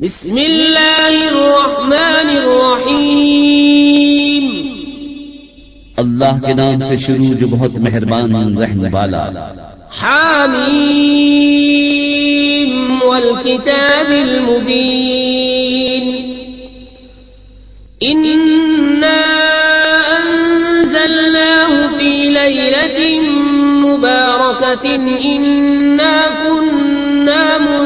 بسم اللہ الرحمن الرحیم۔ اللہ کے نام سے شروع جو بہت مہربان رحم والا۔ حامیم والکتاب المبین۔ انا انزلناه في ليلة مباركة انا كنا منذرين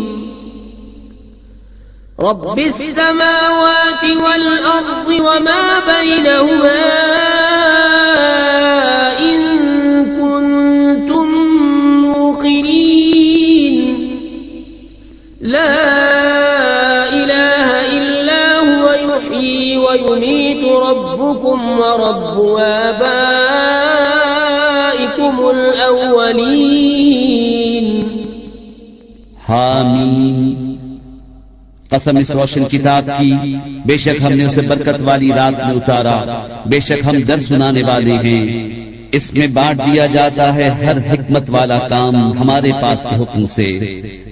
رب السماوات والأرض وما بينهما إن كنتم موقنين. لا إله إلا هو يحيي ويميت ربكم ورب قسم اس روشن کتاب کی، بے شک ہم نے اسے برکت والی رات میں اتارا۔ بے شک ہم در سنانے والے ہیں۔ اس میں بانٹ دیا جاتا ہے ہر حکمت والا کام ہمارے پاس کے حکم سے۔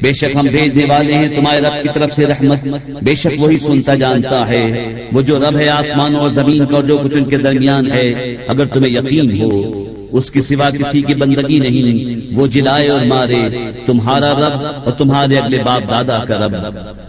بے شک ہم بھیجنے والے ہیں تمہارے رب کی طرف سے رحمت۔ بے شک وہی سنتا جانتا ہے۔ وہ جو رب ہے آسمانوں اور زمین کا جو کچھ ان کے درمیان ہے، اگر تمہیں یقین ہو، اس کے سوا کسی کی بندگی نہیں۔ وہ جلائے اور مارے۔ تمہارا رب اور تمہارے اگلے باپ دادا کا رب۔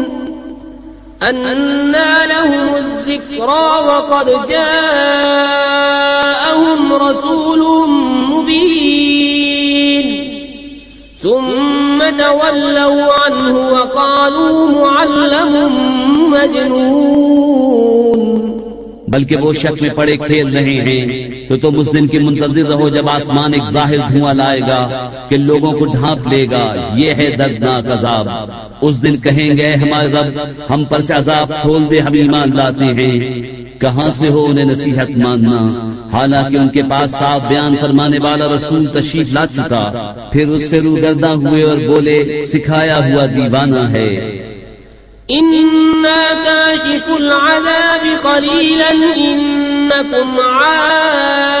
أنا لهم الذكرى وقد جاءهم رسول مبين ثم تولوا عنه وقالوا معلم مجنون بلکہ وہ شک میں پڑے کھیل رہے ہیں تو تم اس دن کی منتظر رہو جب آسمان ایک ظاہر دھواں لائے گا کہ لوگوں کو ڈھانپ لے گا۔ یہ ہے دردناک عذاب۔ اس دن کہیں گے، ہمارے رب، ہم پر سے عذاب کھول دے، ہم ایمان لاتے ہیں۔ کہاں سے ہو انہیں نصیحت ماننا؟ حالانکہ ان کے پاس صاف بیان فرمانے والا رسول تشریف لا چکا۔ پھر اس سے روگردہ ہوئے اور بولے، سکھایا ہوا دیوانہ ہے۔ العذاب قليلا إنكم عائدون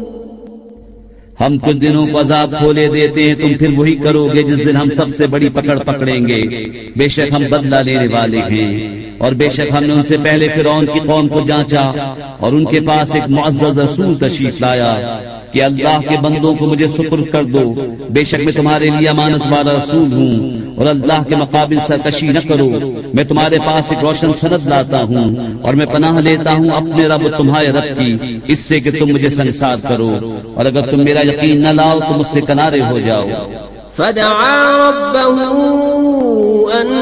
ہم کچھ دنوں کو عذاب کھولے دیتے ہیں، تم پھر وہی کرو گے جس دن ہم سب سے بڑی پکڑ پکڑیں گے۔ بے شک ہم بدلہ لینے والے ہیں۔ اور بے شک ہم نے ان سے پہلے فرعون کی قوم کو جانچا اور ان کے پاس ایک معزز رسول تشریف لایا۔ کہ اللہ کے بندوں کو مجھے سپرد کر دو۔ بے شک میں تمہارے لیے امانت والا رسول ہوں اور اللہ کے مقابل سرکشی نہ کرو۔ میں تمہارے پاس ایک روشن سند لاتا ہوں اور میں پناہ لیتا ہوں اپنے رب تمہارے رب کی۔ اس سے کہ تم مجھے سنسار کرو۔ اور اگر تم میرا یقین نہ لاؤ تو مجھ سے کنارے ہو جاؤ۔ فدعا ربه أن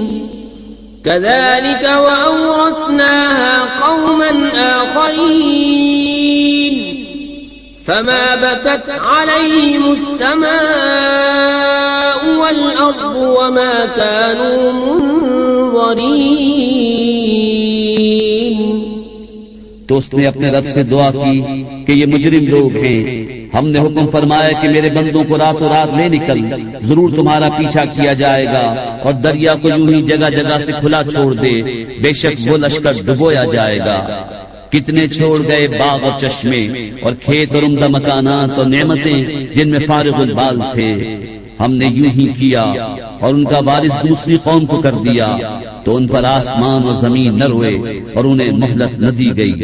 كذلك وأورثناها قوما آخرين. فما بكت عليهم السماء والأرض وما كانوا منظرين. تو اس نے اپنے رب سے دعا کی کہ یہ مجرم لوگ ہیں ہم نے حکم فرمایا کہ میرے بندوں کو راتوں رات لے نکل، ضرور تمہارا پیچھا کیا جائے گا اور دریا کو یوں ہی جگہ جگہ سے کھلا چھوڑ دے، بے شک وہ لشکر ڈبویا جائے گا۔ کتنے چھوڑ گئے باغ اور چشمے اور کھیت اور عمدہ مکانات اور نعمتیں جن میں فارغ البال تھے۔ ہم نے یوں ہی کیا اور ان کا وارث دوسری قوم کو کر دیا تو ان پر آسمان اور زمین نہ روئے اور انہیں مہلت نہ دی گئی۔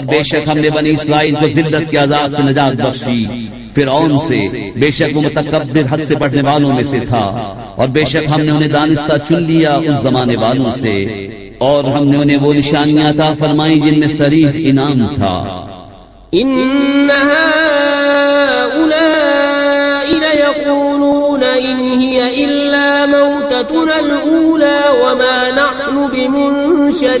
اور بے شک ہم نے بنی اسرائیل کو ذلت کے عذاب سے نجات بخشی۔ فرعون سے بے شک وہ متکبر حد سے بڑھنے والوں میں سے تھا۔ اور بے شک ہم نے انہیں دانستہ چن لیا اس زمانے والوں سے۔ اور ہم نے انہیں وہ نشانیاں عطا فرمائی جن میں سریح انعام تھا۔ إن إن هي إلا موتتنا الأولى وما نحن بمنشرين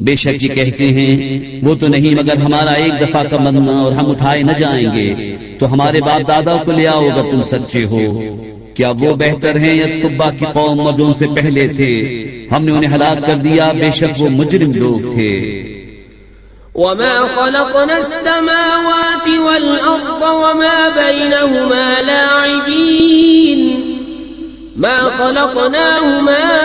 بے شک یہ کہتے ہیں، وہ تو نہیں مگر ہمارا ایک دفعہ کا مرنا اور ہم اٹھائے نہ جائیں گے، تو ہمارے باپ دادا کو لے آؤ اگر تم سچے ہو۔ کیا وہ بہتر ہیں یا طبا کی قوم اور جو ان سے پہلے تھے؟ ہم نے انہیں ہلاک کر دیا، بے شک وہ مجرم لوگ تھے۔ وما خلقنا السماوات والأرض وما بينهما لاعبين۔ ما خلقناهما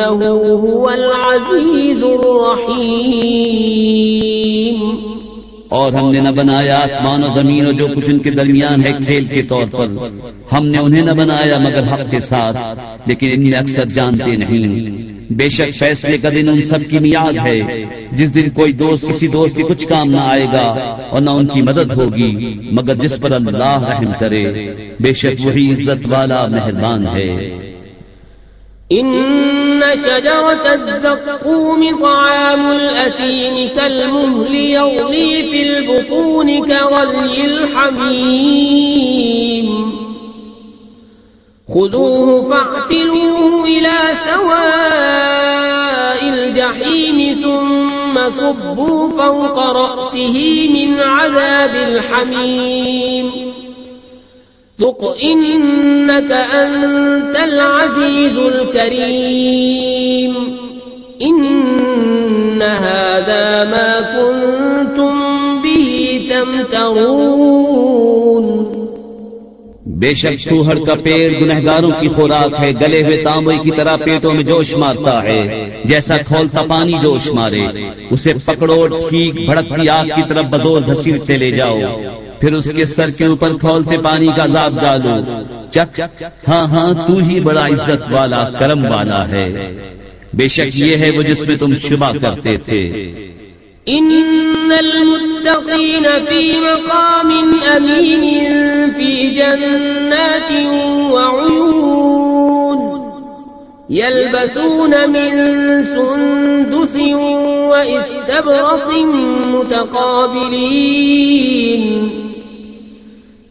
إنه هو العزيز الرحيم. اور ہم نے نہ بنایا آسمان و زمین اور جو کچھ ان کے درمیان ہے کھیل کے طور پر۔ ہم نے انہیں نہ بنایا مگر حق کے ساتھ، لیکن ان میں اکثر جانتے نہیں۔ بے شک فیصلے کا دن ان سب کی میاد ہے۔ جس دن کوئی دوست کسی دوست کے کچھ کام نہ آئے گا اور نہ ان کی مدد ہوگی، مگر جس پر اللہ رحم کرے۔ بے شک وہی عزت والا مہربان ہے۔ إن شجرة الزقوم طعام الأثيم كالمهل يغلي في البطون كغلي الحميم. خذوه فاعتلوه إلى سواء الجحيم ثم صبوا فوق رأسه من عذاب الحميم. ذق إنك أنت العزيز الكريم. إن هذا ما كنتم به تمترون. بے شک سوہر کا پیڑ گنہگاروں کی خوراک ہے، گلے ہوئے تانبے کی طرح پیٹوں میں جوش مارتا ہے، جیسا کھولتا پانی جوش مارے۔ اسے پکڑو ٹھیک بھڑکتی آگ کی طرف بدول گھسیٹتے لے جاؤ۔ پھر اس کے سر کے اوپر کھولتے پانی کا عذاب ڈالو۔ چک۔ ہاں ہاں تو ہی بڑا عزت والا، کرم والا ہے۔ بے شک یہ ہے وہ جس میں تم شبہ کرتے تھے۔ إن المتقين في مقام أمين في جنات وعيون يلبسون من سندس وإستبرق متقابلين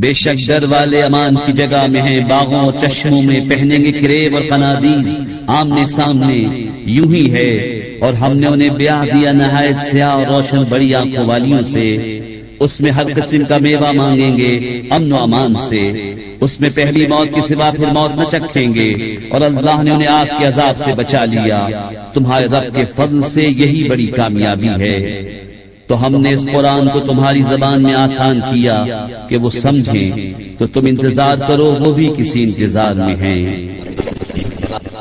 بے شک ڈر والے امان کی جگہ میں ہیں، باغوں اور چشموں میں پہنیں گے کریب اور قنادیل۔ آمنے سامنے یوں ہی ہے۔ اور ہم نے انہیں بیاہ دیا نہایت سیاہ اور روشن بڑی آنکھوں والیوں سے۔ اس میں ہر قسم کا میوہ مانگیں گے، امن و امان سے۔ اس میں پہلی موت کے سوا پھر موت نہ چکھیں گے۔ اور اللہ نے انہیں آگ کے عذاب سے بچا لیا۔ تمہارے رب کے فضل سے یہی بڑی کامیابی ہے۔ تو ہم نے اس قرآن کو تمہاری زبان میں آسان کیا کہ وہ سمجھیں تو تم انتظار کرو وہ بھی کسی انتظار میں ہیں۔